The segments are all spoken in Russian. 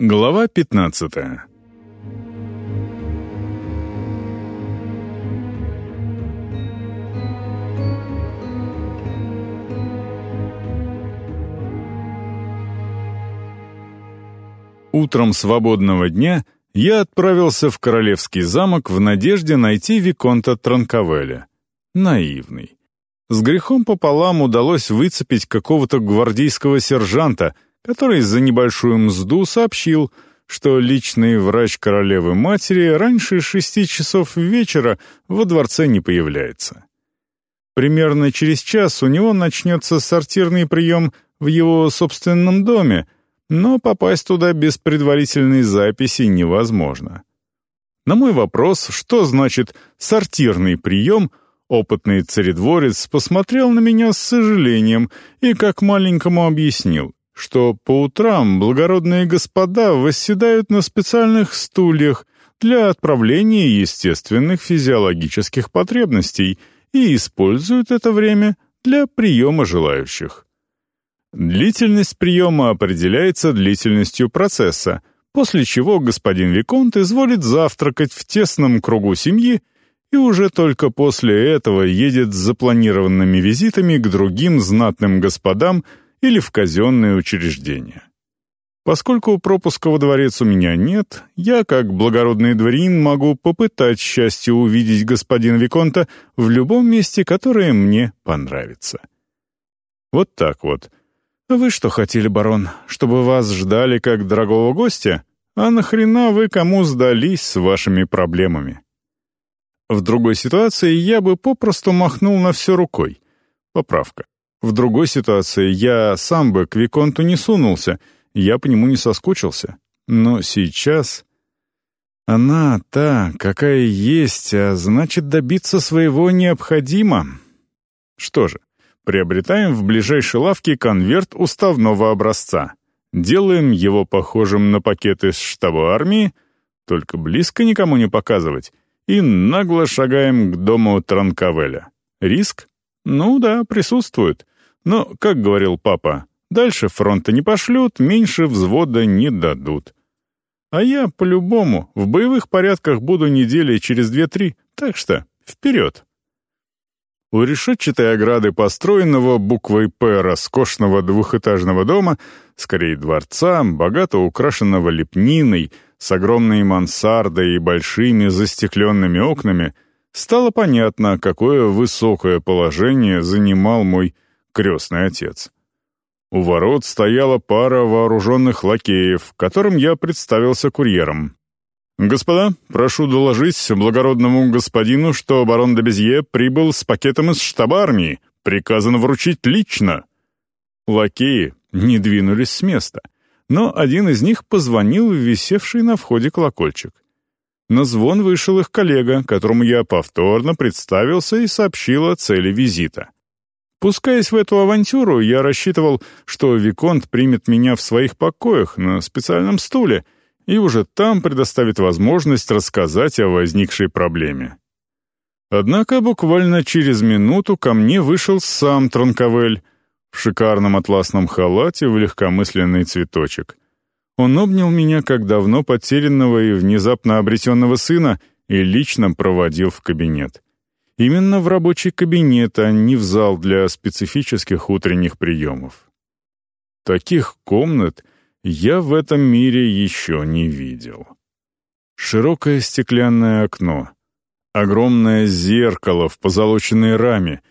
Глава 15 Утром свободного дня я отправился в Королевский замок в надежде найти Виконта Транковеля. Наивный. С грехом пополам удалось выцепить какого-то гвардейского сержанта — который за небольшую мзду сообщил, что личный врач королевы-матери раньше шести часов вечера во дворце не появляется. Примерно через час у него начнется сортирный прием в его собственном доме, но попасть туда без предварительной записи невозможно. На мой вопрос, что значит «сортирный прием», опытный царедворец посмотрел на меня с сожалением и как маленькому объяснил что по утрам благородные господа восседают на специальных стульях для отправления естественных физиологических потребностей и используют это время для приема желающих. Длительность приема определяется длительностью процесса, после чего господин Виконт изволит завтракать в тесном кругу семьи и уже только после этого едет с запланированными визитами к другим знатным господам или в казенное учреждение. Поскольку пропуска во дворец у меня нет, я, как благородный дворянин, могу попытать счастье увидеть господина Виконта в любом месте, которое мне понравится. Вот так вот. А вы что хотели, барон, чтобы вас ждали как дорогого гостя? А нахрена вы кому сдались с вашими проблемами? В другой ситуации я бы попросту махнул на все рукой. Поправка. В другой ситуации я сам бы к Виконту не сунулся, я по нему не соскучился. Но сейчас... Она та, какая есть, а значит, добиться своего необходимо. Что же, приобретаем в ближайшей лавке конверт уставного образца. Делаем его похожим на пакет из штаба армии, только близко никому не показывать, и нагло шагаем к дому Транкавеля. Риск? Ну да, присутствует. Но, как говорил папа, дальше фронта не пошлют, меньше взвода не дадут. А я, по-любому, в боевых порядках буду недели через две-три, так что вперед. У решетчатой ограды построенного буквой «П» роскошного двухэтажного дома, скорее дворца, богато украшенного лепниной, с огромной мансардой и большими застекленными окнами, стало понятно, какое высокое положение занимал мой крестный отец. У ворот стояла пара вооруженных лакеев, которым я представился курьером. «Господа, прошу доложить благородному господину, что барон де Безье прибыл с пакетом из штаба армии. Приказано вручить лично». Лакеи не двинулись с места, но один из них позвонил в висевший на входе колокольчик. На звон вышел их коллега, которому я повторно представился и сообщил о цели визита. Пускаясь в эту авантюру, я рассчитывал, что Виконт примет меня в своих покоях на специальном стуле и уже там предоставит возможность рассказать о возникшей проблеме. Однако буквально через минуту ко мне вышел сам Тронковель в шикарном атласном халате в легкомысленный цветочек. Он обнял меня как давно потерянного и внезапно обретенного сына и лично проводил в кабинет. Именно в рабочий кабинет, а не в зал для специфических утренних приемов. Таких комнат я в этом мире еще не видел. Широкое стеклянное окно, огромное зеркало в позолоченной раме,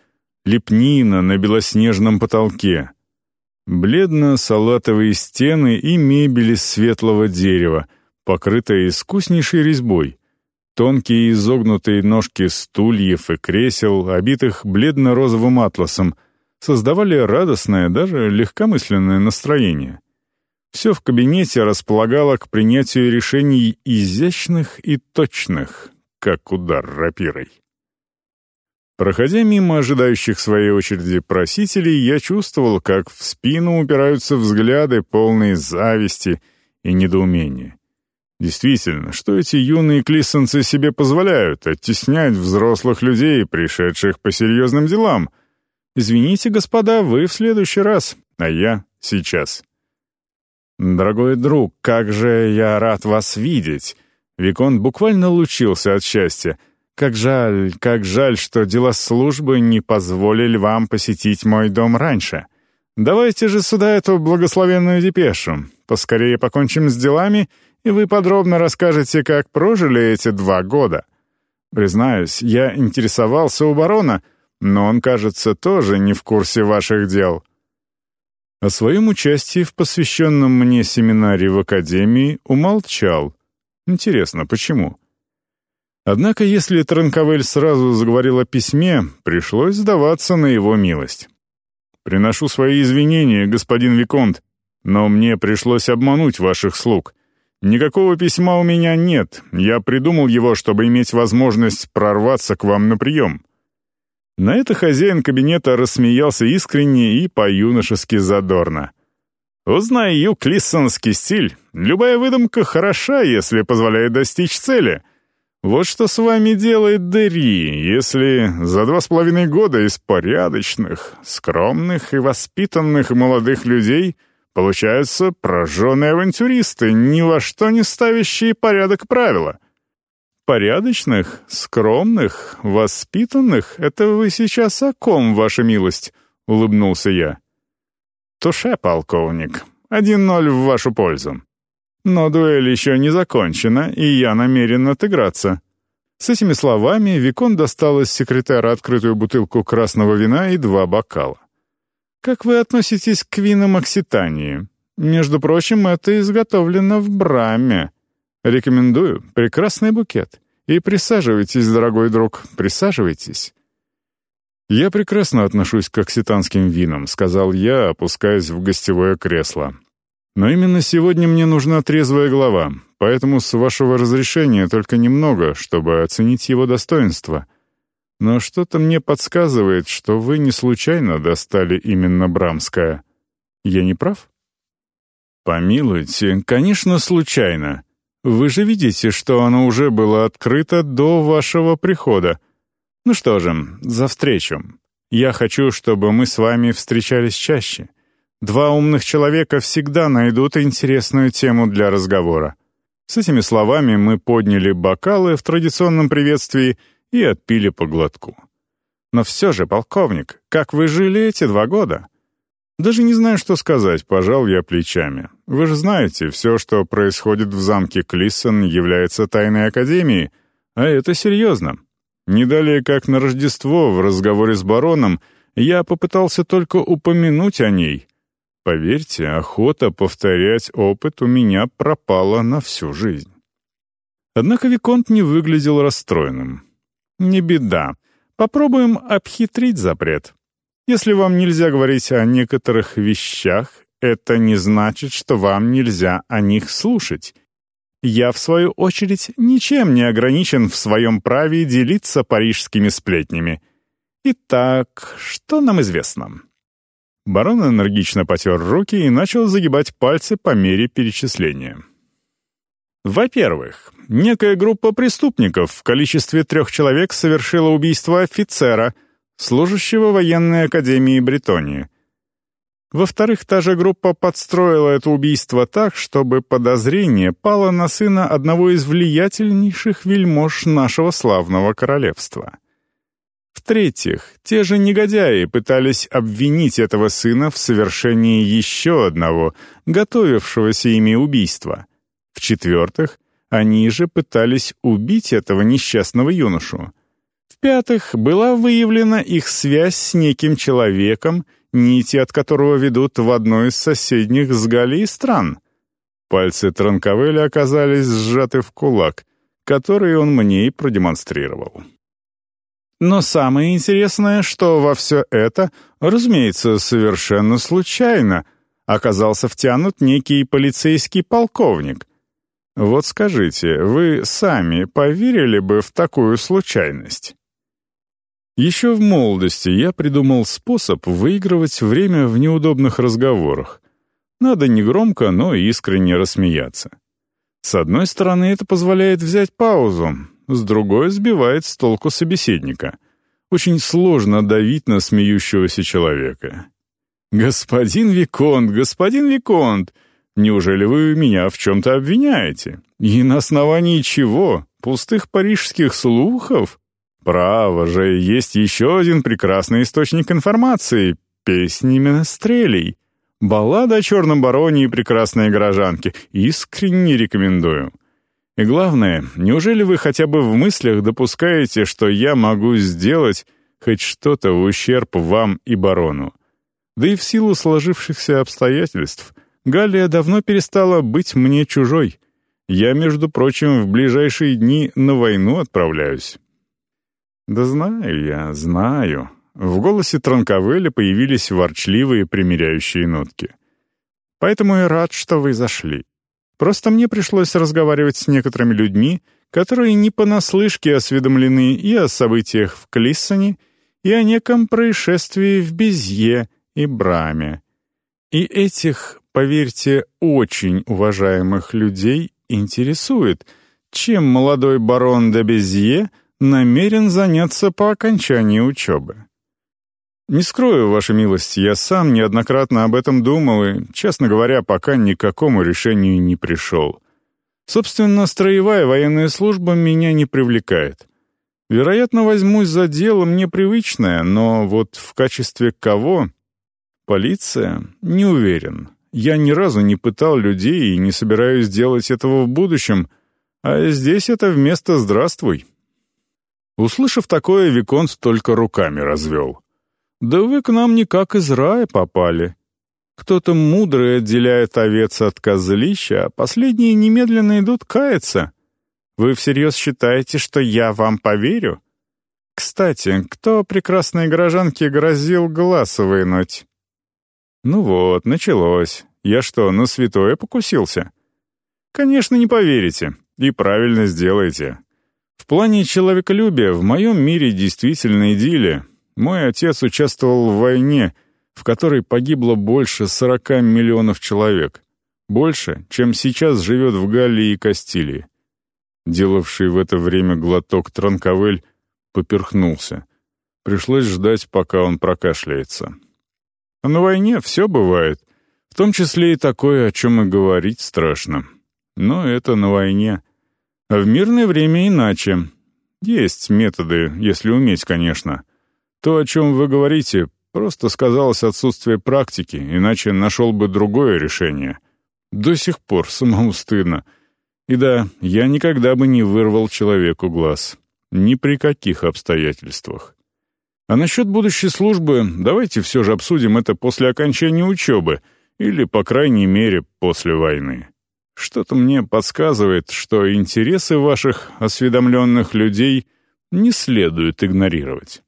лепнина на белоснежном потолке, бледно-салатовые стены и мебель из светлого дерева, покрытая искуснейшей резьбой — Тонкие изогнутые ножки стульев и кресел, обитых бледно-розовым атласом, создавали радостное, даже легкомысленное настроение. Все в кабинете располагало к принятию решений изящных и точных, как удар рапирой. Проходя мимо ожидающих своей очереди просителей, я чувствовал, как в спину упираются взгляды, полные зависти и недоумения. Действительно, что эти юные клиссонцы себе позволяют оттеснять взрослых людей, пришедших по серьезным делам? Извините, господа, вы в следующий раз, а я сейчас. «Дорогой друг, как же я рад вас видеть!» Викон буквально лучился от счастья. «Как жаль, как жаль, что дела службы не позволили вам посетить мой дом раньше. Давайте же сюда эту благословенную депешу. Поскорее покончим с делами, и вы подробно расскажете, как прожили эти два года. Признаюсь, я интересовался у барона, но он, кажется, тоже не в курсе ваших дел». О своем участии в посвященном мне семинаре в Академии умолчал. Интересно, почему? Однако, если Транковель сразу заговорил о письме, пришлось сдаваться на его милость. «Приношу свои извинения, господин Виконт, но мне пришлось обмануть ваших слуг. Никакого письма у меня нет, я придумал его, чтобы иметь возможность прорваться к вам на прием. На это хозяин кабинета рассмеялся искренне и по-юношески задорно. «Узнаю клиссонский стиль. Любая выдумка хороша, если позволяет достичь цели. Вот что с вами делает Дери, если за два с половиной года из порядочных, скромных и воспитанных молодых людей получаются прожженные авантюристы, ни во что не ставящие порядок правила». Порядочных, скромных, воспитанных — это вы сейчас о ком, ваша милость?» — улыбнулся я. «Туше, полковник. Один ноль в вашу пользу. Но дуэль еще не закончена, и я намерен отыграться». С этими словами Викон достал из секретаря открытую бутылку красного вина и два бокала. «Как вы относитесь к винам Окситании? Между прочим, это изготовлено в Браме. Рекомендую. Прекрасный букет. И присаживайтесь, дорогой друг, присаживайтесь. «Я прекрасно отношусь к окситанским винам», — сказал я, опускаясь в гостевое кресло. «Но именно сегодня мне нужна трезвая голова, поэтому с вашего разрешения только немного, чтобы оценить его достоинство. Но что-то мне подсказывает, что вы не случайно достали именно Брамское. Я не прав?» «Помилуйте, конечно, случайно. Вы же видите, что оно уже было открыто до вашего прихода. Ну что же, за встречу. Я хочу, чтобы мы с вами встречались чаще. Два умных человека всегда найдут интересную тему для разговора. С этими словами мы подняли бокалы в традиционном приветствии и отпили по глотку. Но все же, полковник, как вы жили эти два года? Даже не знаю, что сказать, пожал я плечами. Вы же знаете, все, что происходит в замке Клиссон, является тайной академии, а это серьезно. Не далее, как на Рождество в разговоре с бароном, я попытался только упомянуть о ней. Поверьте, охота повторять опыт у меня пропала на всю жизнь. Однако Виконт не выглядел расстроенным. «Не беда. Попробуем обхитрить запрет. Если вам нельзя говорить о некоторых вещах, это не значит, что вам нельзя о них слушать. Я, в свою очередь, ничем не ограничен в своем праве делиться парижскими сплетнями. Итак, что нам известно?» Барон энергично потер руки и начал загибать пальцы по мере перечисления. Во-первых, некая группа преступников в количестве трех человек совершила убийство офицера — служащего военной академии Бретонии. Во-вторых, та же группа подстроила это убийство так, чтобы подозрение пало на сына одного из влиятельнейших вельмож нашего славного королевства. В-третьих, те же негодяи пытались обвинить этого сына в совершении еще одного, готовившегося ими убийства. В-четвертых, они же пытались убить этого несчастного юношу. В-пятых, была выявлена их связь с неким человеком, нити от которого ведут в одной из соседних с Галией стран. Пальцы Транковеля оказались сжаты в кулак, который он мне и продемонстрировал. Но самое интересное, что во все это, разумеется, совершенно случайно, оказался втянут некий полицейский полковник. Вот скажите, вы сами поверили бы в такую случайность? Еще в молодости я придумал способ выигрывать время в неудобных разговорах. Надо не громко, но искренне рассмеяться. С одной стороны, это позволяет взять паузу, с другой — сбивает с толку собеседника. Очень сложно давить на смеющегося человека. «Господин Виконт, господин Виконт, Неужели вы меня в чем-то обвиняете? И на основании чего? Пустых парижских слухов? Право же, есть еще один прекрасный источник информации — песни Менестрелей. Баллада о черном бароне и прекрасной горожанке. Искренне рекомендую. И главное, неужели вы хотя бы в мыслях допускаете, что я могу сделать хоть что-то в ущерб вам и барону? Да и в силу сложившихся обстоятельств — Галия давно перестала быть мне чужой. Я, между прочим, в ближайшие дни на войну отправляюсь». «Да знаю я, знаю». В голосе Транковеля появились ворчливые примиряющие нотки. «Поэтому я рад, что вы зашли. Просто мне пришлось разговаривать с некоторыми людьми, которые не понаслышке осведомлены и о событиях в Клиссоне, и о неком происшествии в Безье и Браме. И этих поверьте, очень уважаемых людей интересует, чем молодой барон де Безье намерен заняться по окончании учебы. Не скрою, ваша милость, я сам неоднократно об этом думал и, честно говоря, пока ни к какому решению не пришел. Собственно, строевая военная служба меня не привлекает. Вероятно, возьмусь за дело мне привычное, но вот в качестве кого? Полиция? Не уверен. Я ни разу не пытал людей и не собираюсь делать этого в будущем, а здесь это вместо «здравствуй». Услышав такое, Виконт только руками развел. «Да вы к нам никак из рая попали. Кто-то мудрый отделяет овец от козлища, а последние немедленно идут каяться. Вы всерьез считаете, что я вам поверю? Кстати, кто прекрасной горожанке грозил глаз вынуть?» Ну вот, началось. Я что, на святое покусился? Конечно, не поверите. И правильно сделаете. В плане человеколюбия в моем мире действительно идиллия. Мой отец участвовал в войне, в которой погибло больше 40 миллионов человек. Больше, чем сейчас живет в Галлии и Кастилии. Делавший в это время глоток Транковель поперхнулся. Пришлось ждать, пока он прокашляется. А на войне все бывает, в том числе и такое, о чем и говорить страшно. Но это на войне. А в мирное время иначе. Есть методы, если уметь, конечно. То, о чем вы говорите, просто сказалось отсутствие практики, иначе нашел бы другое решение. До сих пор самому стыдно. И да, я никогда бы не вырвал человеку глаз. Ни при каких обстоятельствах. А насчет будущей службы давайте все же обсудим это после окончания учебы, или, по крайней мере, после войны. Что-то мне подсказывает, что интересы ваших осведомленных людей не следует игнорировать.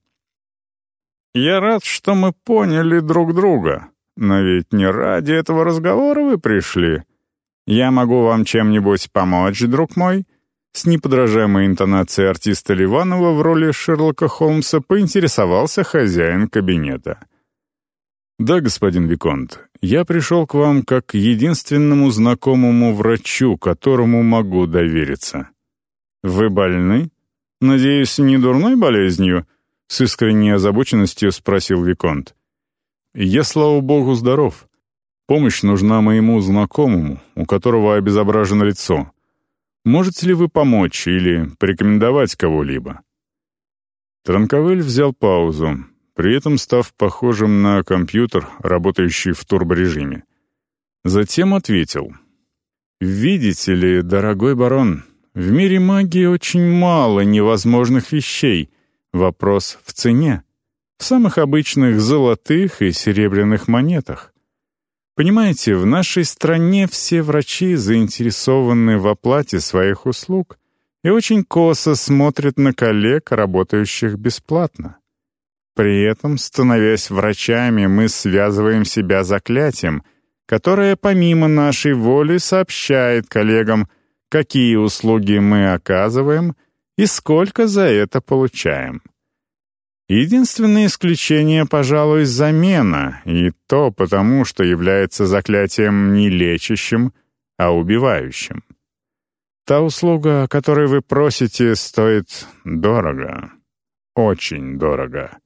Я рад, что мы поняли друг друга, но ведь не ради этого разговора вы пришли. Я могу вам чем-нибудь помочь, друг мой?» С неподражаемой интонацией артиста Ливанова в роли Шерлока Холмса поинтересовался хозяин кабинета. «Да, господин Виконт, я пришел к вам как к единственному знакомому врачу, которому могу довериться. Вы больны? Надеюсь, не дурной болезнью?» — с искренней озабоченностью спросил Виконт. «Я, слава богу, здоров. Помощь нужна моему знакомому, у которого обезображено лицо. Можете ли вы помочь или порекомендовать кого-либо?» Транковель взял паузу, при этом став похожим на компьютер, работающий в турборежиме. Затем ответил. «Видите ли, дорогой барон, в мире магии очень мало невозможных вещей. Вопрос в цене. В самых обычных золотых и серебряных монетах. Понимаете, в нашей стране все врачи заинтересованы в оплате своих услуг и очень косо смотрят на коллег, работающих бесплатно. При этом, становясь врачами, мы связываем себя заклятием, которое помимо нашей воли сообщает коллегам, какие услуги мы оказываем и сколько за это получаем. Единственное исключение, пожалуй, замена, и то потому, что является заклятием не лечащим, а убивающим. Та услуга, о которой вы просите, стоит дорого. Очень дорого.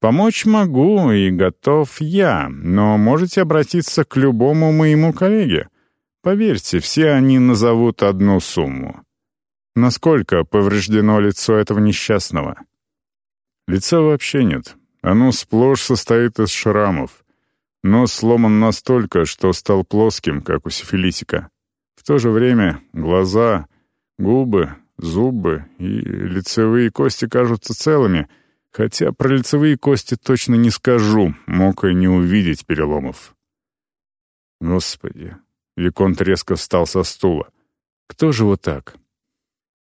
Помочь могу и готов я, но можете обратиться к любому моему коллеге. Поверьте, все они назовут одну сумму. Насколько повреждено лицо этого несчастного? Лица вообще нет. Оно сплошь состоит из шрамов. Нос сломан настолько, что стал плоским, как у сифилитика. В то же время глаза, губы, зубы и лицевые кости кажутся целыми — Хотя про лицевые кости точно не скажу, мог и не увидеть переломов. Господи, Виконт резко встал со стула. Кто же вот так?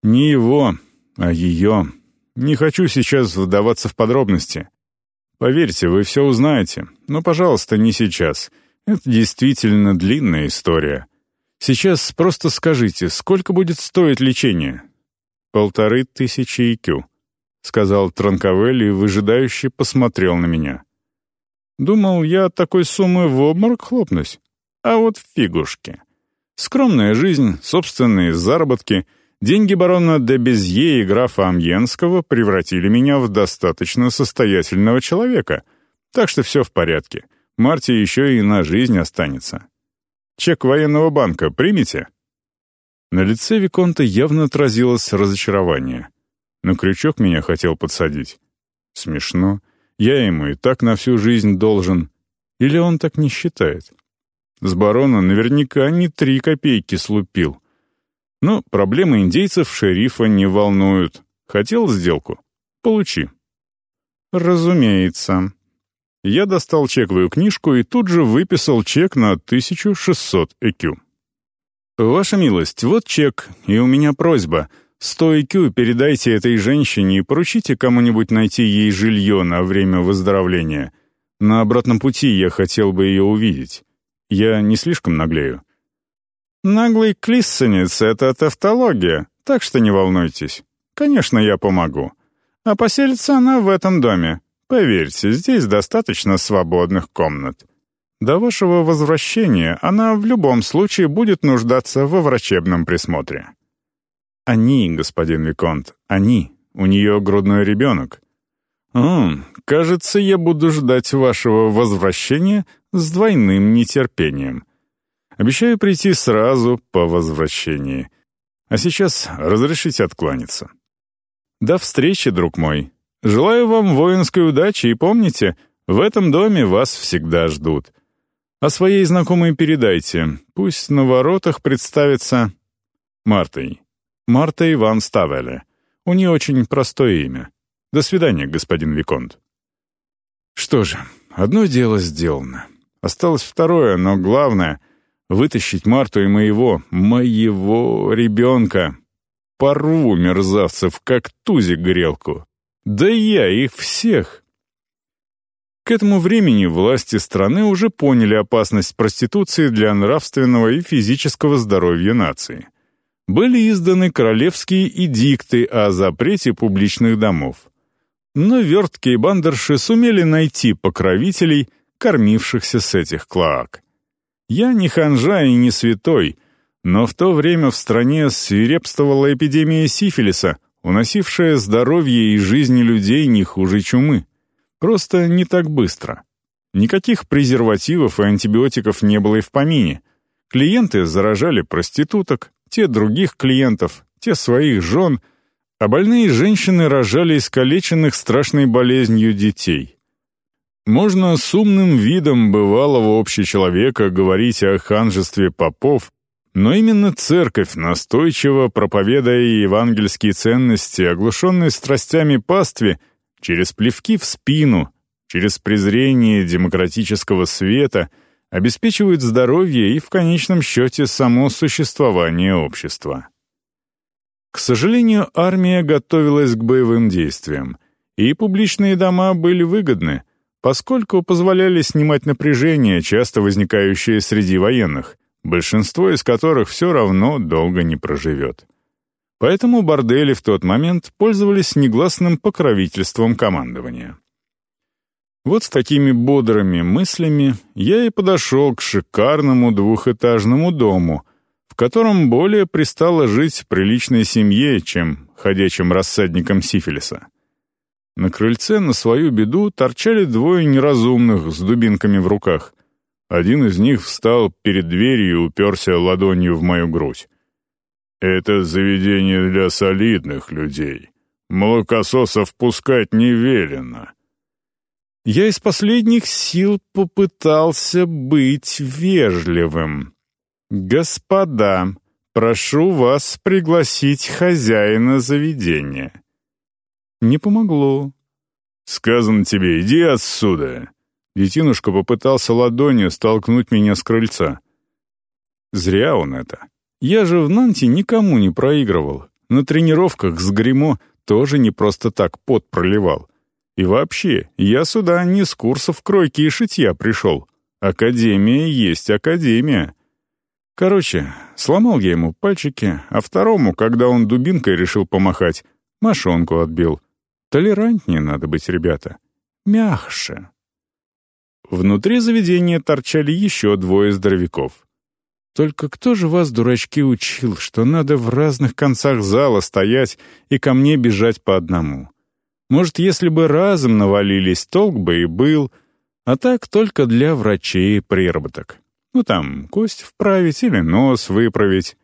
Не его, а ее. Не хочу сейчас вдаваться в подробности. Поверьте, вы все узнаете, но, пожалуйста, не сейчас. Это действительно длинная история. Сейчас просто скажите, сколько будет стоить лечение? Полторы тысячи икю. — сказал Транковель и выжидающе посмотрел на меня. «Думал, я от такой суммы в обморок хлопнусь. А вот фигушки. Скромная жизнь, собственные заработки, деньги барона де Безье и графа Амьенского превратили меня в достаточно состоятельного человека. Так что все в порядке. Марте еще и на жизнь останется. Чек военного банка примите?» На лице Виконта явно отразилось разочарование. На крючок меня хотел подсадить. Смешно. Я ему и так на всю жизнь должен. Или он так не считает? С барона наверняка не три копейки слупил. Но проблемы индейцев шерифа не волнуют. Хотел сделку? Получи. Разумеется. Я достал чековую книжку и тут же выписал чек на 1600 ЭКЮ. «Ваша милость, вот чек, и у меня просьба — Сто IQ передайте этой женщине и поручите кому-нибудь найти ей жилье на время выздоровления. На обратном пути я хотел бы ее увидеть. Я не слишком наглею». «Наглый клиссенец — это тавтология, так что не волнуйтесь. Конечно, я помогу. А поселится она в этом доме. Поверьте, здесь достаточно свободных комнат. До вашего возвращения она в любом случае будет нуждаться во врачебном присмотре». «Они, господин Виконт, они. У нее грудной ребенок». «О, кажется, я буду ждать вашего возвращения с двойным нетерпением. Обещаю прийти сразу по возвращении. А сейчас разрешите откланяться». «До встречи, друг мой. Желаю вам воинской удачи и помните, в этом доме вас всегда ждут. А своей знакомой передайте, пусть на воротах представится Мартой». Марта Иван Ставеле. У нее очень простое имя. До свидания, господин Виконт. Что же, одно дело сделано. Осталось второе, но главное — вытащить Марту и моего, моего ребенка. Порву мерзавцев, как тузик грелку. Да я их всех. К этому времени власти страны уже поняли опасность проституции для нравственного и физического здоровья нации были изданы королевские эдикты о запрете публичных домов. Но верткие бандерши сумели найти покровителей, кормившихся с этих клоак. Я не ханжа и не святой, но в то время в стране свирепствовала эпидемия сифилиса, уносившая здоровье и жизни людей не хуже чумы. Просто не так быстро. Никаких презервативов и антибиотиков не было и в помине. Клиенты заражали проституток, те других клиентов, те своих жен, а больные женщины рожали искалеченных страшной болезнью детей. Можно с умным видом бывалого общечеловека говорить о ханжестве попов, но именно церковь, настойчиво проповедая евангельские ценности, оглушенной страстями пастве, через плевки в спину, через презрение демократического света — обеспечивают здоровье и, в конечном счете, само существование общества. К сожалению, армия готовилась к боевым действиям, и публичные дома были выгодны, поскольку позволяли снимать напряжение, часто возникающее среди военных, большинство из которых все равно долго не проживет. Поэтому бордели в тот момент пользовались негласным покровительством командования. Вот с такими бодрыми мыслями я и подошел к шикарному двухэтажному дому, в котором более пристало жить приличной семье, чем ходячим рассадником сифилиса. На крыльце на свою беду торчали двое неразумных с дубинками в руках. Один из них встал перед дверью и уперся ладонью в мою грудь. «Это заведение для солидных людей. Молокососов пускать не велено». Я из последних сил попытался быть вежливым. «Господа, прошу вас пригласить хозяина заведения». Не помогло. «Сказано тебе, иди отсюда!» Детинушка попытался ладонью столкнуть меня с крыльца. Зря он это. Я же в Нанте никому не проигрывал. На тренировках с гримо тоже не просто так пот проливал. И вообще, я сюда не с курсов кройки и шитья пришел. Академия есть академия. Короче, сломал я ему пальчики, а второму, когда он дубинкой решил помахать, мошонку отбил. Толерантнее надо быть, ребята. Мягче. Внутри заведения торчали еще двое здоровяков. Только кто же вас, дурачки, учил, что надо в разных концах зала стоять и ко мне бежать по одному? Может, если бы разом навалились, толк бы и был, а так только для врачей приработок. Ну там, кость вправить или нос выправить.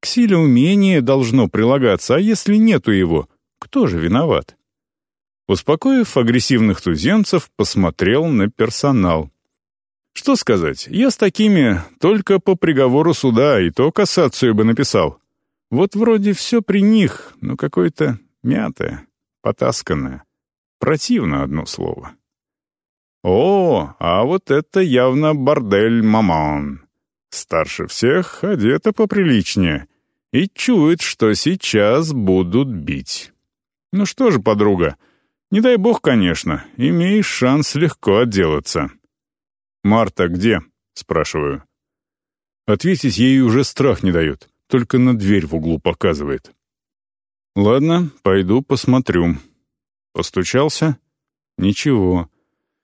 К силе умения должно прилагаться, а если нету его, кто же виноват? Успокоив агрессивных туземцев, посмотрел на персонал. Что сказать, я с такими только по приговору суда и то кассацию бы написал. Вот вроде все при них, но какое-то мятое, потасканное. Противно одно слово. О, а вот это явно бордель маман. Старше всех, одета поприличнее. И чует, что сейчас будут бить. Ну что же, подруга, не дай бог, конечно, имеешь шанс легко отделаться. «Марта где?» — спрашиваю. Ответить ей уже страх не дает, только на дверь в углу показывает. «Ладно, пойду посмотрю». Постучался? Ничего.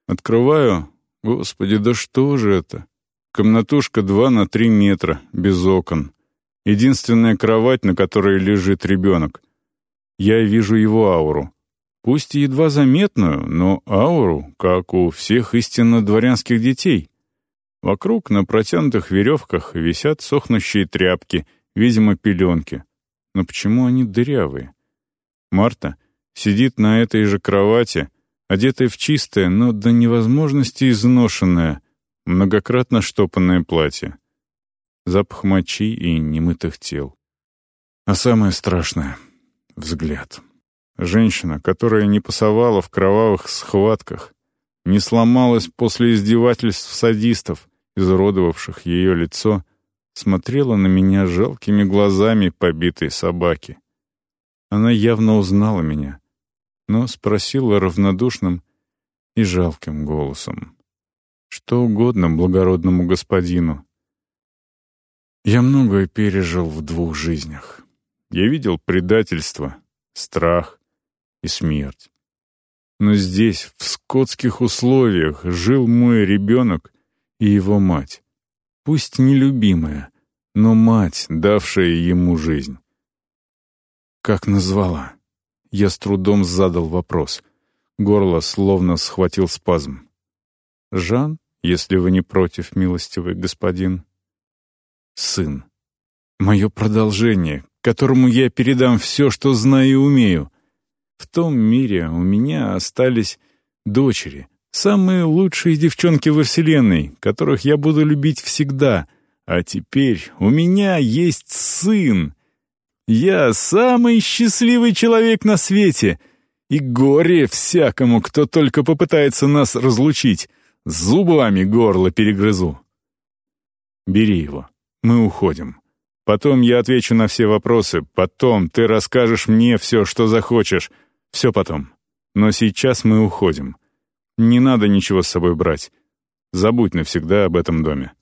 Открываю. Господи, да что же это? Комнатушка два на три метра, без окон. Единственная кровать, на которой лежит ребенок. Я вижу его ауру. Пусть едва заметную, но ауру, как у всех истинно дворянских детей. Вокруг на протянутых веревках висят сохнущие тряпки, видимо, пеленки. Но почему они дырявые? Марта сидит на этой же кровати, одетая в чистое, но до невозможности изношенное, многократно штопанное платье. Запах мочи и немытых тел. А самое страшное — взгляд. Женщина, которая не пасовала в кровавых схватках, не сломалась после издевательств садистов, изуродовавших ее лицо, смотрела на меня жалкими глазами побитой собаки. Она явно узнала меня, но спросила равнодушным и жалким голосом. Что угодно благородному господину. Я многое пережил в двух жизнях. Я видел предательство, страх, и смерть. Но здесь, в скотских условиях, жил мой ребенок и его мать. Пусть нелюбимая, но мать, давшая ему жизнь. Как назвала? Я с трудом задал вопрос. Горло словно схватил спазм. «Жан, если вы не против, милостивый господин?» «Сын. Мое продолжение, которому я передам все, что знаю и умею. В том мире у меня остались дочери, самые лучшие девчонки во Вселенной, которых я буду любить всегда. А теперь у меня есть сын. Я самый счастливый человек на свете. И горе всякому, кто только попытается нас разлучить. Зубами горло перегрызу. Бери его. Мы уходим. Потом я отвечу на все вопросы. Потом ты расскажешь мне все, что захочешь. Все потом. Но сейчас мы уходим. Не надо ничего с собой брать. Забудь навсегда об этом доме.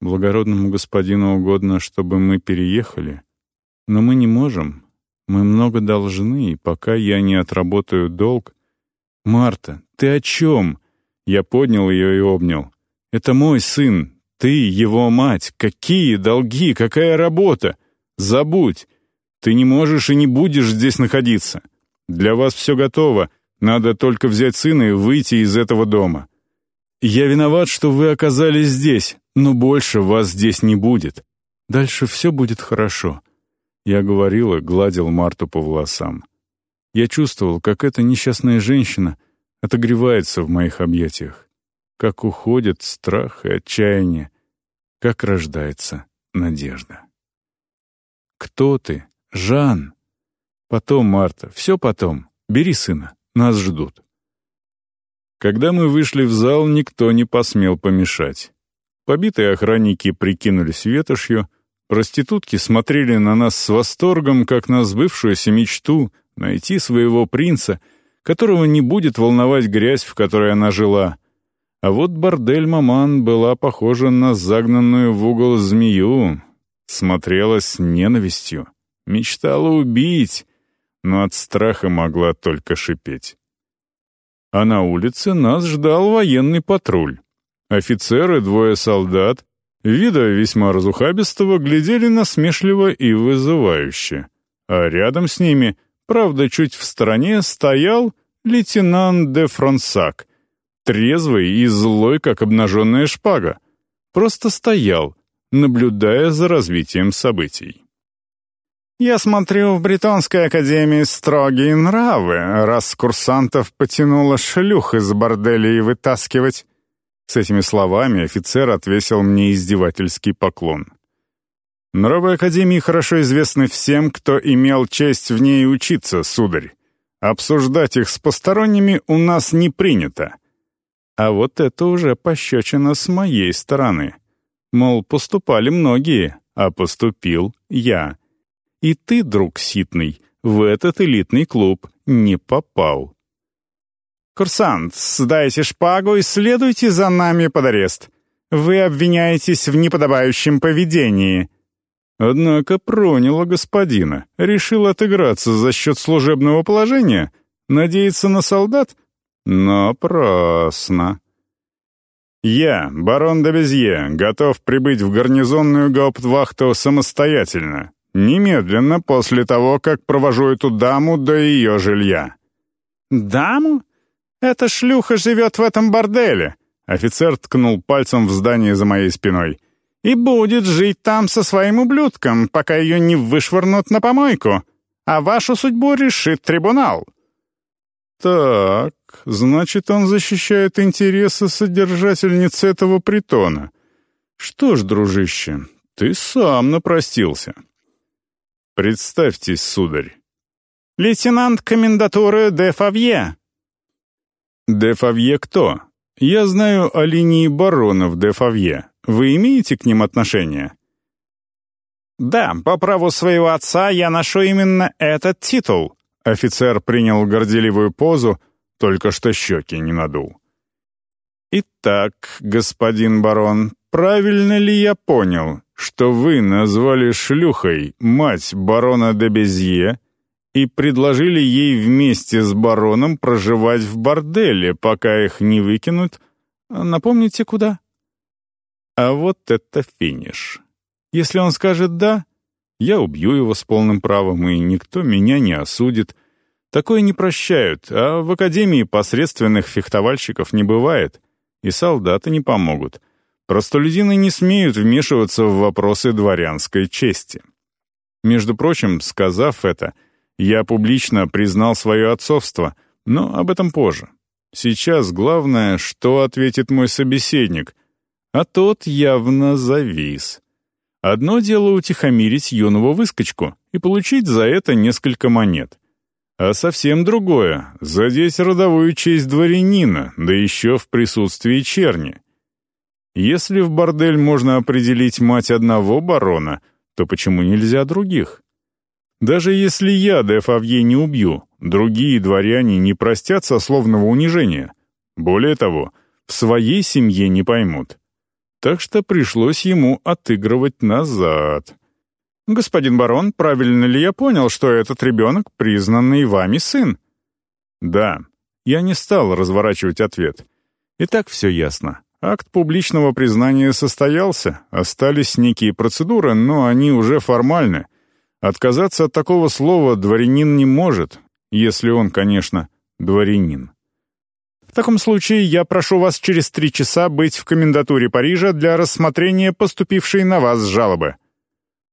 Благородному господину угодно, чтобы мы переехали. Но мы не можем. Мы много должны, и пока я не отработаю долг... «Марта, ты о чем?» Я поднял ее и обнял. «Это мой сын. Ты его мать. Какие долги? Какая работа? Забудь. Ты не можешь и не будешь здесь находиться. Для вас все готово, надо только взять сына и выйти из этого дома. Я виноват, что вы оказались здесь, но больше вас здесь не будет. Дальше все будет хорошо». Я говорил и гладил Марту по волосам. Я чувствовал, как эта несчастная женщина отогревается в моих объятиях, как уходит страх и отчаяние, как рождается надежда. «Кто ты? Жан?» «Потом, Марта, все потом. Бери сына, нас ждут». Когда мы вышли в зал, никто не посмел помешать. Побитые охранники прикинулись ветошью, проститутки смотрели на нас с восторгом, как на сбывшуюся мечту найти своего принца, которого не будет волновать грязь, в которой она жила. А вот бордель Маман была похожа на загнанную в угол змею, смотрела с ненавистью, мечтала убить, но от страха могла только шипеть. А на улице нас ждал военный патруль. Офицеры, двое солдат, вида весьма разухабистого, глядели насмешливо и вызывающе. А рядом с ними, правда, чуть в стороне, стоял лейтенант де Фронсак, трезвый и злой, как обнаженная шпага. Просто стоял, наблюдая за развитием событий. «Я смотрю, в Британской академии строгие нравы, раз курсантов потянуло шлюх из борделей вытаскивать». С этими словами офицер отвесил мне издевательский поклон. «Нравы Академии хорошо известны всем, кто имел честь в ней учиться, сударь. Обсуждать их с посторонними у нас не принято. А вот это уже пощечина с моей стороны. Мол, поступали многие, а поступил я. И ты, друг Ситный, в этот элитный клуб не попал. «Курсант, сдайте шпагу и следуйте за нами под арест. Вы обвиняетесь в неподобающем поведении». Однако проняло господина. Решил отыграться за счет служебного положения? Надеяться на солдат? Напрасно. «Я, барон де Безье, готов прибыть в гарнизонную гауптвахту самостоятельно, Немедленно после того, как провожу эту даму до ее жилья». «Даму? Эта шлюха живет в этом борделе!» Офицер ткнул пальцем в здание за моей спиной. «И будет жить там со своим ублюдком, пока ее не вышвырнут на помойку. А вашу судьбу решит трибунал». «Так, значит, он защищает интересы содержательницы этого притона. Что ж, дружище, ты сам напростился». «Представьтесь, сударь». «Лейтенант комендатуры де Фавье». «Де Фавье кто? Я знаю о линии баронов де Фавье. Вы имеете к ним отношение?» «Да, по праву своего отца я ношу именно этот титул». Офицер принял горделивую позу, только что щеки не надул. «Итак, господин барон, правильно ли я понял, что вы назвали шлюхой мать барона де Безье и предложили ей вместе с бароном проживать в борделе, пока их не выкинут. Напомните, куда? А вот это финиш. Если он скажет «да», я убью его с полным правом, и никто меня не осудит. Такое не прощают, а в Академии посредственных фехтовальщиков не бывает, и солдаты не помогут. Простолюдины не смеют вмешиваться в вопросы дворянской чести. Между прочим, сказав это, я публично признал свое отцовство, но об этом позже. Сейчас главное, что ответит мой собеседник, а тот явно завис. Одно дело утихомирить юного выскочку и получить за это несколько монет. А совсем другое — задеть родовую честь дворянина, да еще в присутствии черни — если в бордель можно определить мать одного барона, то почему нельзя других? Даже если я де Фавье не убью, другие дворяне не простят сословного унижения. Более того, в своей семье не поймут. Так что пришлось ему отыгрывать назад. «Господин барон, правильно ли я понял, что этот ребенок признанный вами сын?» «Да». Я не стал разворачивать ответ. И так все ясно. Акт публичного признания состоялся, остались некие процедуры, но они уже формальны. Отказаться от такого слова дворянин не может, если он, конечно, дворянин. В таком случае я прошу вас через три часа быть в комендатуре Парижа для рассмотрения поступившей на вас жалобы».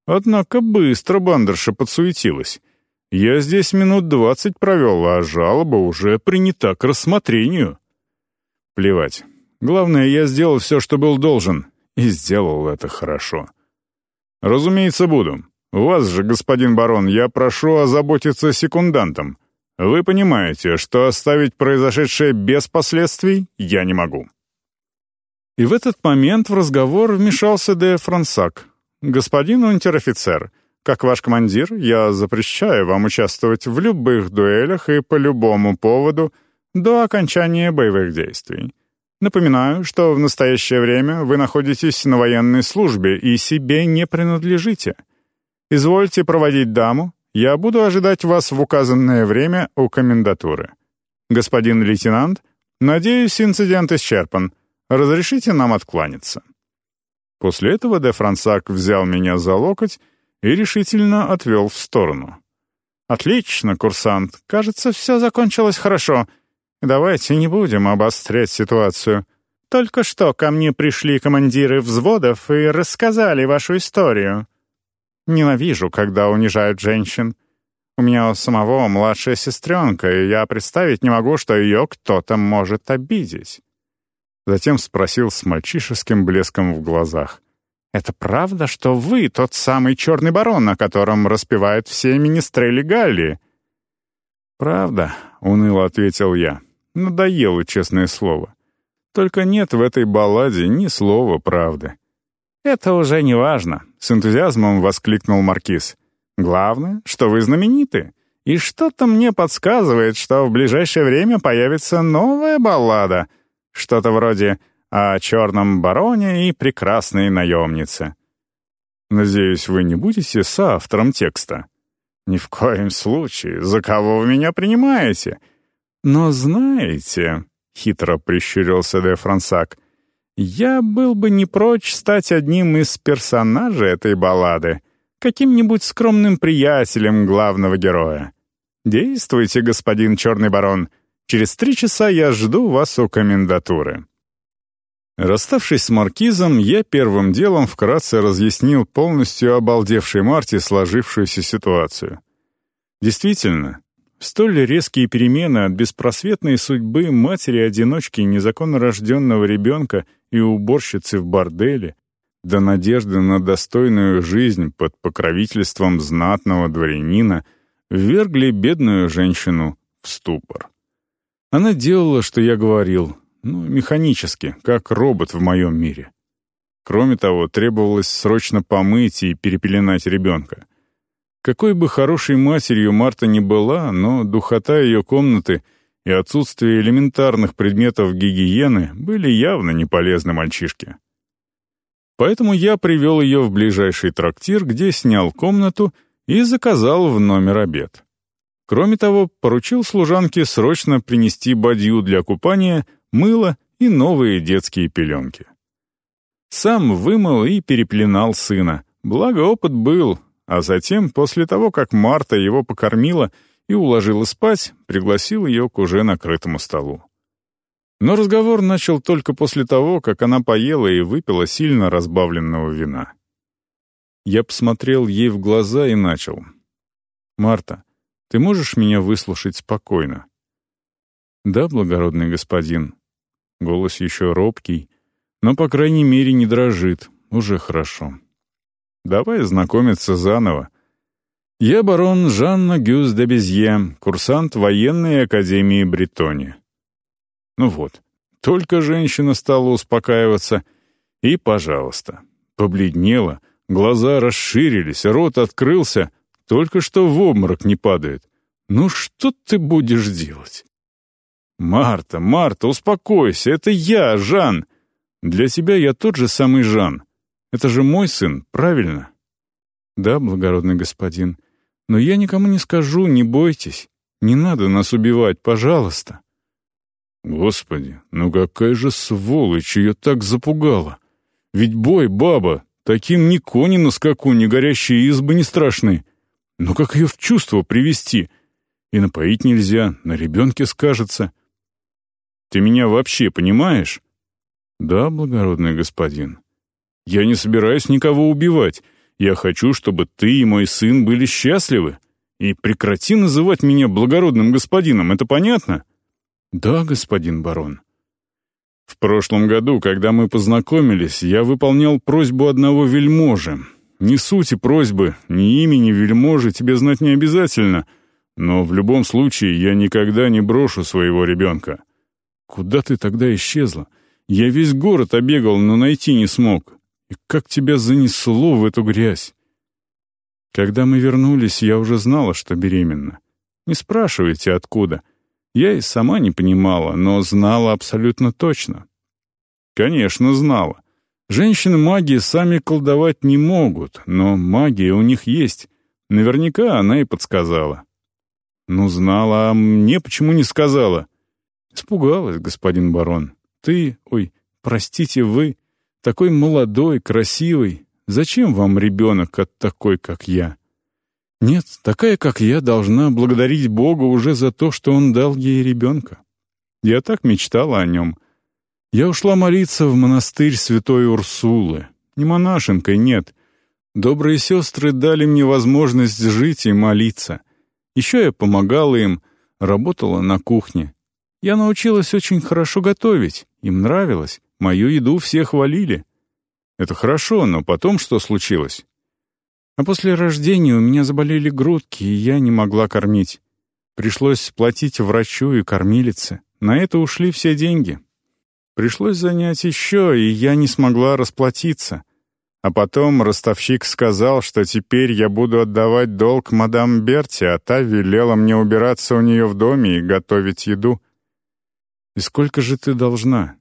Однако быстро бандерша подсуетилась. Я здесь минут двадцать провел, а жалоба уже принята к рассмотрению. Плевать. Главное, я сделал все, что был должен, и сделал это хорошо. Разумеется, буду. Вас же, господин барон, я прошу озаботиться секундантом. Вы понимаете, что оставить произошедшее без последствий я не могу». И в этот момент в разговор вмешался де Франсак. «Господин унтер-офицер, как ваш командир, я запрещаю вам участвовать в любых дуэлях и по любому поводу до окончания боевых действий. Напоминаю, что в настоящее время вы находитесь на военной службе и себе не принадлежите. Извольте проводить даму, я буду ожидать вас в указанное время у комендатуры. Господин лейтенант, надеюсь, инцидент исчерпан. Разрешите нам откланяться». После этого де Франсак взял меня за локоть и решительно отвел в сторону. «Отлично, курсант. Кажется, все закончилось хорошо. Давайте не будем обострять ситуацию. Только что ко мне пришли командиры взводов и рассказали вашу историю. Ненавижу, когда унижают женщин. У меня у самого младшая сестренка, и я представить не могу, что ее кто-то может обидеть». Затем спросил с мальчишеским блеском в глазах. «Это правда, что вы тот самый черный барон, о котором распевают все министрели Галлии?» «Правда», — уныло ответил я. «Надоело, честное слово. Только нет в этой балладе ни слова правды». «Это уже не важно», — с энтузиазмом воскликнул Маркиз. «Главное, что вы знамениты. И что-то мне подсказывает, что в ближайшее время появится новая баллада. Что-то вроде «О черном бароне и прекрасной наемнице». Надеюсь, вы не будете соавтором текста. Ни в коем случае. За кого вы меня принимаете? Но знаете, — хитро прищурился де Франсак, — я был бы не прочь стать одним из персонажей этой баллады, каким-нибудь скромным приятелем главного героя. Действуйте, господин Черный Барон. Через три часа я жду вас у комендатуры». Расставшись с маркизом, я первым делом вкратце разъяснил полностью обалдевшей Марте сложившуюся ситуацию. Действительно, Столь резкие перемены от беспросветной судьбы матери-одиночки незаконно рожденного ребенка и уборщицы в борделе до надежды на достойную жизнь под покровительством знатного дворянина ввергли бедную женщину в ступор. Она делала, что я говорил, ну, механически, как робот в моем мире. Кроме того, требовалось срочно помыть и перепеленать ребенка — какой бы хорошей матерью Марта ни была, но духота ее комнаты и отсутствие элементарных предметов гигиены были явно не полезны мальчишке. Поэтому я привел ее в ближайший трактир, где снял комнату и заказал в номер обед. Кроме того, поручил служанке срочно принести бадью для купания, мыло и новые детские пеленки. Сам вымыл и перепеленал сына, благо опыт был, а затем, после того, как Марта его покормила и уложила спать, пригласил ее к уже накрытому столу. Но разговор начал только после того, как она поела и выпила сильно разбавленного вина. Я посмотрел ей в глаза и начал. «Марта, ты можешь меня выслушать спокойно?» «Да, благородный господин». Голос еще робкий, но, по крайней мере, не дрожит. Уже хорошо. Давай знакомиться заново. Я барон Жанна Гюз де Безье, курсант военной академии Бретони. Ну вот, только женщина стала успокаиваться, и, пожалуйста, побледнела, глаза расширились, рот открылся, только что в обморок не падает. Ну что ты будешь делать? «Марта, Марта, успокойся, это я, Жан. Для тебя я тот же самый Жан. Это же мой сын, правильно?» «Да, благородный господин. Но я никому не скажу, не бойтесь. Не надо нас убивать, пожалуйста». «Господи, ну какая же сволочь ее так запугала! Ведь бой, баба, таким ни кони на скаку, ни горящие избы не страшны. Ну как ее в чувство привести? И напоить нельзя, на ребенке скажется. Ты меня вообще понимаешь? Да, благородный господин. Я не собираюсь никого убивать. Я хочу, чтобы ты и мой сын были счастливы. И прекрати называть меня благородным господином, это понятно? Да, господин барон. В прошлом году, когда мы познакомились, я выполнял просьбу одного вельможи. Ни сути просьбы, ни имени вельможи тебе знать не обязательно, но в любом случае я никогда не брошу своего ребенка. Куда ты тогда исчезла? Я весь город обегал, но найти не смог. И как тебя занесло в эту грязь? Когда мы вернулись, я уже знала, что беременна. Не спрашивайте, откуда. Я и сама не понимала, но знала абсолютно точно. Конечно, знала. Женщины-маги сами колдовать не могут, но магия у них есть. Наверняка она и подсказала. Ну, знала, а мне почему не сказала? Испугалась, господин барон. Ты, ой, простите, вы, такой молодой, красивый. Зачем вам ребенок от такой, как я? Нет, такая, как я, должна благодарить Бога уже за то, что Он дал ей ребенка. Я так мечтала о нем — я ушла молиться в монастырь святой Урсулы. Не монашенкой, нет. Добрые сестры дали мне возможность жить и молиться. Еще я помогала им, работала на кухне. Я научилась очень хорошо готовить, им нравилось. Мою еду все хвалили. Это хорошо, но потом что случилось? А после рождения у меня заболели грудки, и я не могла кормить. Пришлось платить врачу и кормилице. На это ушли все деньги. Пришлось занять еще, и я не смогла расплатиться. А потом ростовщик сказал, что теперь я буду отдавать долг мадам Берти, а та велела мне убираться у нее в доме и готовить еду. «И сколько же ты должна?»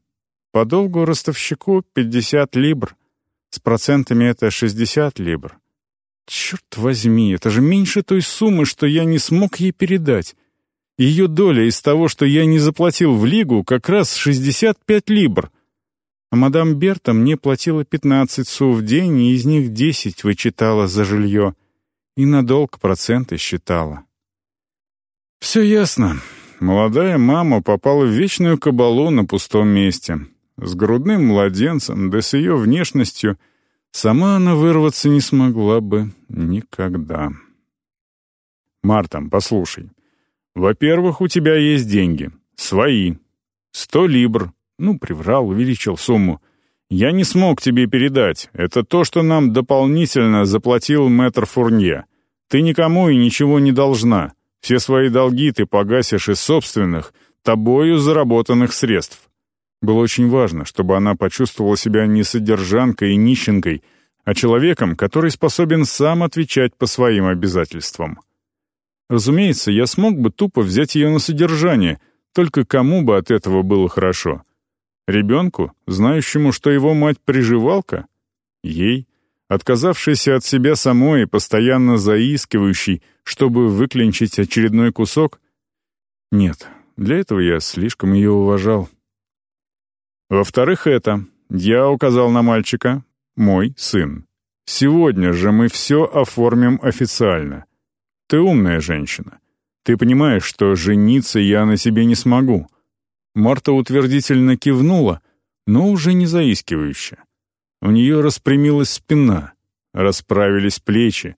«По долгу ростовщику пятьдесят либр. С процентами это шестьдесят либр. Черт возьми, это же меньше той суммы, что я не смог ей передать. Ее доля из того, что я не заплатил в Лигу, как раз 65 либр. А мадам Берта мне платила 15 су в день, и из них 10 вычитала за жилье. И на долг проценты считала. Все ясно. Молодая мама попала в вечную кабалу на пустом месте. С грудным младенцем, да с ее внешностью, сама она вырваться не смогла бы никогда. «Мартам, послушай, во-первых, у тебя есть деньги. Свои. Сто либр. Ну, приврал, увеличил сумму. Я не смог тебе передать. Это то, что нам дополнительно заплатил мэтр Фурнье. Ты никому и ничего не должна. Все свои долги ты погасишь из собственных, тобою заработанных средств. Было очень важно, чтобы она почувствовала себя не содержанкой и нищенкой, а человеком, который способен сам отвечать по своим обязательствам. Разумеется, я смог бы тупо взять ее на содержание, только кому бы от этого было хорошо? Ребенку, знающему, что его мать приживалка? Ей, отказавшейся от себя самой и постоянно заискивающей, чтобы выклинчить очередной кусок? Нет, для этого я слишком ее уважал. Во-вторых, это. Я указал на мальчика, мой сын. Сегодня же мы все оформим официально. Ты умная женщина. Ты понимаешь, что жениться я на себе не смогу». Марта утвердительно кивнула, но уже не заискивающе. У нее распрямилась спина, расправились плечи.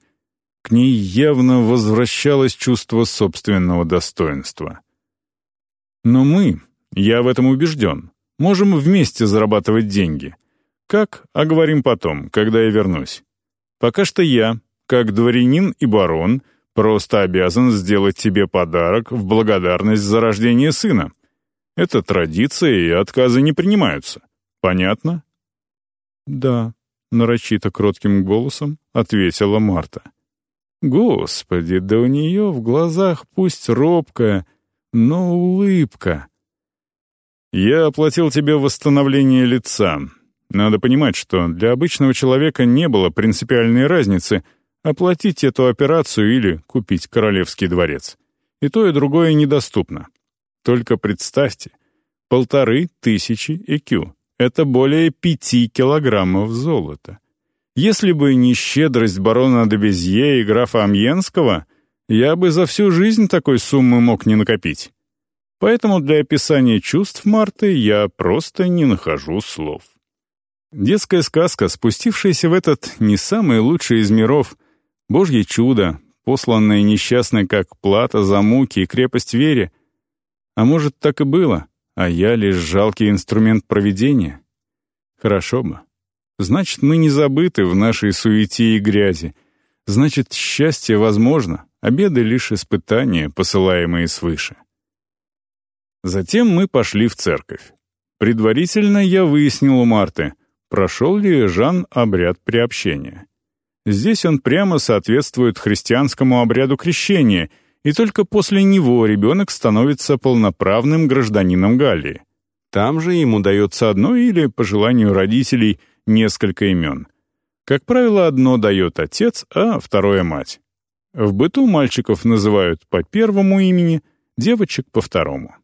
К ней явно возвращалось чувство собственного достоинства. Но мы, я в этом убежден, можем вместе зарабатывать деньги. Как, а говорим потом, когда я вернусь. Пока что я, как дворянин и барон — Просто обязан сделать тебе подарок в благодарность за рождение сына. Это традиция, и отказы не принимаются. Понятно?» «Да», — нарочито кротким голосом ответила Марта. «Господи, да у нее в глазах пусть робкая, но улыбка». «Я оплатил тебе восстановление лица. Надо понимать, что для обычного человека не было принципиальной разницы — оплатить эту операцию или купить королевский дворец. И то, и другое недоступно. Только представьте, полторы тысячи ЭКЮ — это более пяти килограммов золота. Если бы не щедрость барона де Безье и графа Амьенского, Я бы за всю жизнь такой суммы мог не накопить. Поэтому для описания чувств Марты я просто не нахожу слов. Детская сказка, спустившаяся в этот не самый лучший из миров, божье чудо, посланное несчастной как плата за муки и крепость вере. А может, так и было, а я лишь жалкий инструмент проведения? Хорошо бы. Значит, мы не забыты в нашей суете и грязи. Значит, счастье возможно, а беды — лишь испытания, посылаемые свыше. Затем мы пошли в церковь. Предварительно я выяснил у Марты, прошел ли Жан обряд приобщения. Здесь он прямо соответствует христианскому обряду крещения, и только после него ребенок становится полноправным гражданином Галлии. Там же ему дается одно или, по желанию родителей, несколько имен. Как правило, одно дает отец, а второе — мать. В быту мальчиков называют по первому имени, девочек — по второму.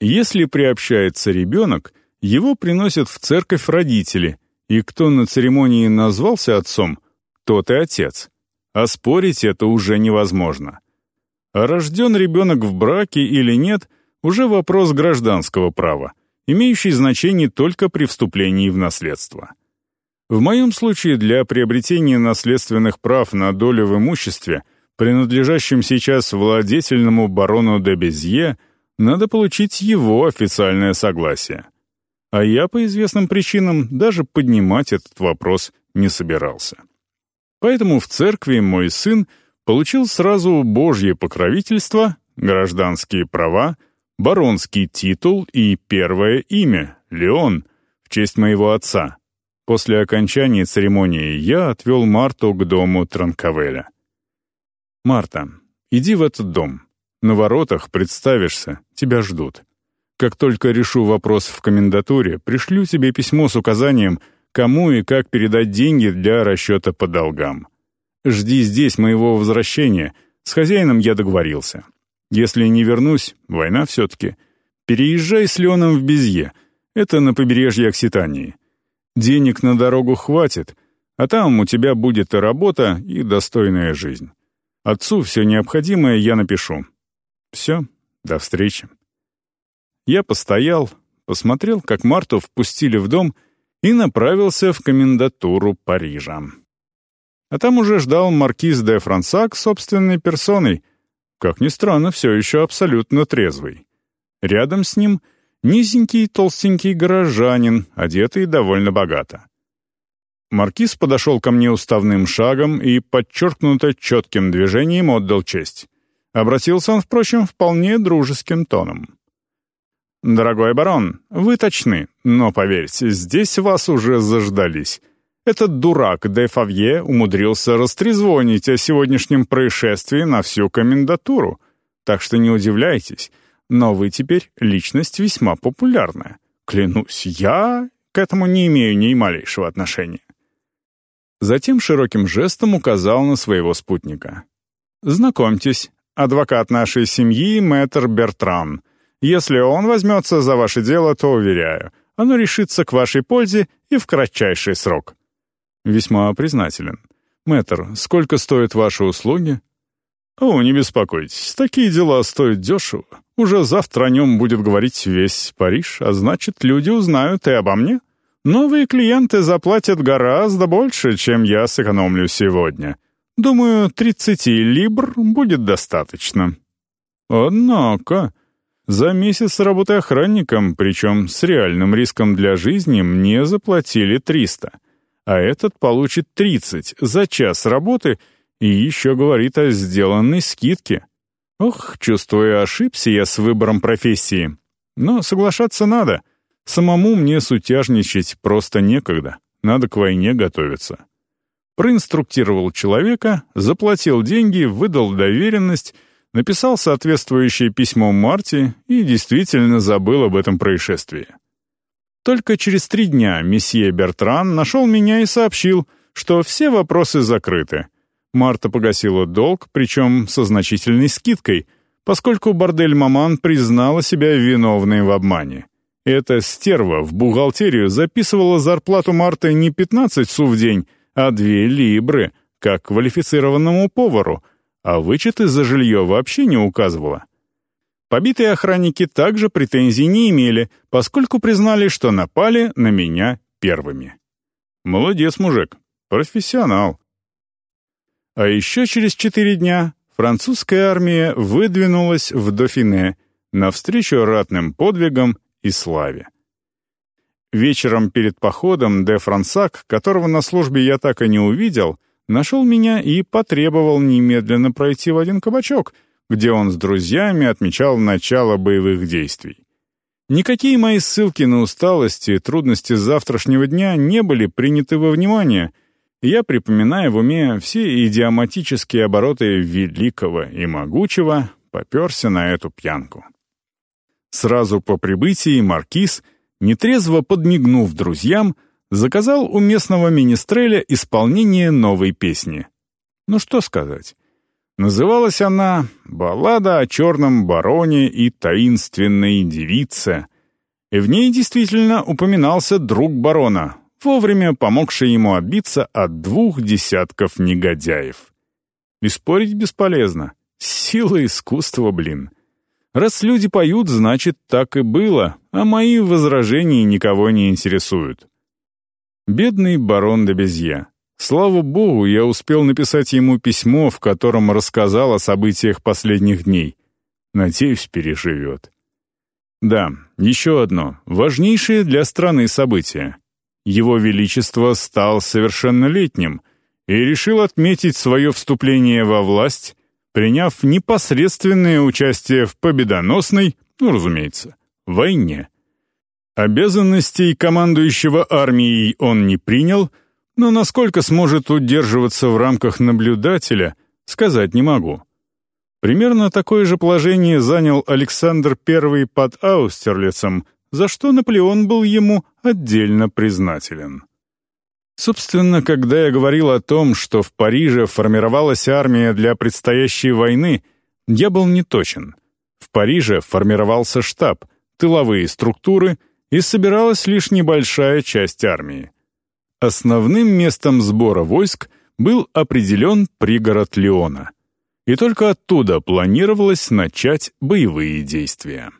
Если приобщается ребенок, его приносят в церковь родители, и кто на церемонии назвался отцом, тот и отец. А спорить это уже невозможно. А рожден ребенок в браке или нет, уже вопрос гражданского права, имеющий значение только при вступлении в наследство. В моем случае для приобретения наследственных прав на долю в имуществе, принадлежащем сейчас владетельному барону де Безье, надо получить его официальное согласие. А я по известным причинам даже поднимать этот вопрос не собирался. Поэтому в церкви мой сын получил сразу божье покровительство, гражданские права, баронский титул и первое имя — Леон, в честь моего отца. После окончания церемонии я отвел Марту к дому Транковеля. «Марта, иди в этот дом. На воротах представишься, тебя ждут. Как только решу вопрос в комендатуре, пришлю тебе письмо с указанием, кому и как передать деньги для расчета по долгам. Жди здесь моего возвращения, с хозяином я договорился. Если не вернусь, война все-таки. Переезжай с Леоном в Безье, это на побережье Окситании. Денег на дорогу хватит, а там у тебя будет и работа, и достойная жизнь. Отцу все необходимое я напишу. Все, до встречи. Я постоял, посмотрел, как Марту впустили в дом и направился в комендатуру Парижа. А там уже ждал маркиз де Франсак собственной персоной, как ни странно, все еще абсолютно трезвый. Рядом с ним низенький толстенький горожанин, одетый довольно богато. Маркиз подошел ко мне уставным шагом и подчеркнуто четким движением отдал честь. Обратился он, впрочем, вполне дружеским тоном. «Дорогой барон, вы точны, но, поверьте, здесь вас уже заждались. Этот дурак де Фавье умудрился растрезвонить о сегодняшнем происшествии на всю комендатуру, так что не удивляйтесь, но вы теперь личность весьма популярная. Клянусь, я к этому не имею ни малейшего отношения». Затем широким жестом указал на своего спутника. «Знакомьтесь, адвокат нашей семьи, мэтр Бертран. Если он возьмется за ваше дело, то, уверяю, оно решится к вашей пользе и в кратчайший срок». «Весьма признателен. Мэтр, сколько стоят ваши услуги?» «О, не беспокойтесь, такие дела стоят дешево. Уже завтра о нем будет говорить весь Париж, а значит, люди узнают и обо мне. Новые клиенты заплатят гораздо больше, чем я сэкономлю сегодня. Думаю, 30 либр будет достаточно. Однако, за месяц работы охранником, причем с реальным риском для жизни, мне заплатили 300, а этот получит 30 за час работы и еще говорит о сделанной скидке. Ох, чувствую, ошибся я с выбором профессии. Но соглашаться надо. Самому мне сутяжничать просто некогда. Надо к войне готовиться проинструктировал человека, заплатил деньги, выдал доверенность, написал соответствующее письмо Марти и действительно забыл об этом происшествии. Только через три дня месье Бертран нашел меня и сообщил, что все вопросы закрыты. Марта погасила долг, причем со значительной скидкой, поскольку бордель Маман признала себя виновной в обмане. Эта стерва в бухгалтерию записывала зарплату Марты не 15 су в день, а две либры, как квалифицированному повару, а вычеты за жилье вообще не указывала. Побитые охранники также претензий не имели, поскольку признали, что напали на меня первыми. Молодец, мужик, профессионал. А еще через четыре дня французская армия выдвинулась в Дофине навстречу ратным подвигам и славе. Вечером перед походом де Франсак, которого на службе я так и не увидел, нашел меня и потребовал немедленно пройти в один кабачок, где он с друзьями отмечал начало боевых действий. Никакие мои ссылки на усталость и трудности завтрашнего дня не были приняты во внимание. Я припоминая в уме все идиоматические обороты великого и могучего, поперся на эту пьянку. Сразу по прибытии маркиз, нетрезво подмигнув друзьям, заказал у местного министреля исполнение новой песни. Ну что сказать. Называлась она «Баллада о черном бароне и таинственной девице», и в ней действительно упоминался друг барона, вовремя помогший ему отбиться от двух десятков негодяев. И спорить бесполезно. Сила искусства, блин. Раз люди поют, значит, так и было, а мои возражения никого не интересуют. Бедный барон де Безье. Слава богу, я успел написать ему письмо, в котором рассказал о событиях последних дней. Надеюсь, переживет. Да, еще одно, важнейшее для страны событие. Его Величество стал совершеннолетним и решил отметить свое вступление во власть, приняв непосредственное участие в победоносной, ну, разумеется, войне. Обязанностей командующего армией он не принял, но насколько сможет удерживаться в рамках наблюдателя, сказать не могу. Примерно такое же положение занял Александр I под Аустерлицем, за что Наполеон был ему отдельно признателен. Собственно, когда я говорил о том, что в Париже формировалась армия для предстоящей войны, я был неточен. В Париже формировался штаб, тыловые структуры — и собиралась лишь небольшая часть армии. Основным местом сбора войск был определен пригород Леона, и только оттуда планировалось начать боевые действия.